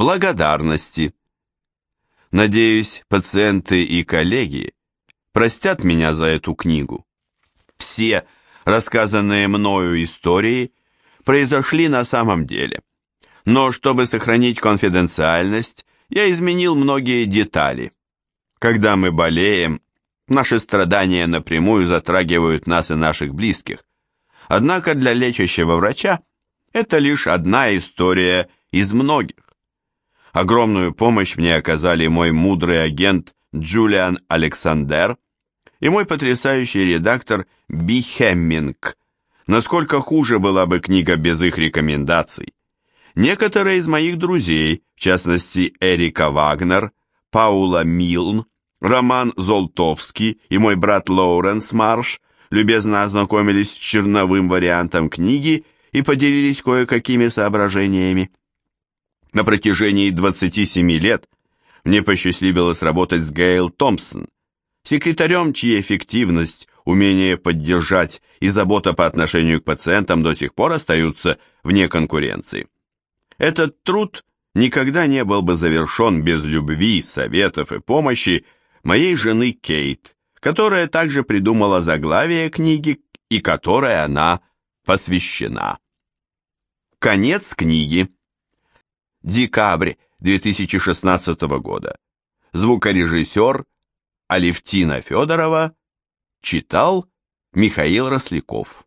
благодарности. Надеюсь, пациенты и коллеги простят меня за эту книгу. Все рассказанные мною истории произошли на самом деле. Но чтобы сохранить конфиденциальность, я изменил многие детали. Когда мы болеем, наши страдания напрямую затрагивают нас и наших близких. Однако для лечащего врача это лишь одна история из многих. Огромную помощь мне оказали мой мудрый агент Джулиан Александер и мой потрясающий редактор Би Хемминг. Насколько хуже была бы книга без их рекомендаций. Некоторые из моих друзей, в частности Эрика Вагнер, Паула Милн, Роман Золтовский и мой брат Лоуренс Марш, любезно ознакомились с черновым вариантом книги и поделились кое-какими соображениями. На протяжении 27 лет мне посчастливилось работать с Гейл Томпсон, секретарем, чья эффективность, умение поддержать и забота по отношению к пациентам до сих пор остаются вне конкуренции. Этот труд никогда не был бы завершен без любви, советов и помощи моей жены Кейт, которая также придумала заглавие книги и которой она посвящена. Конец книги. Декабрь 2016 года. Звукорежиссер Алевтина Федорова читал Михаил Росляков.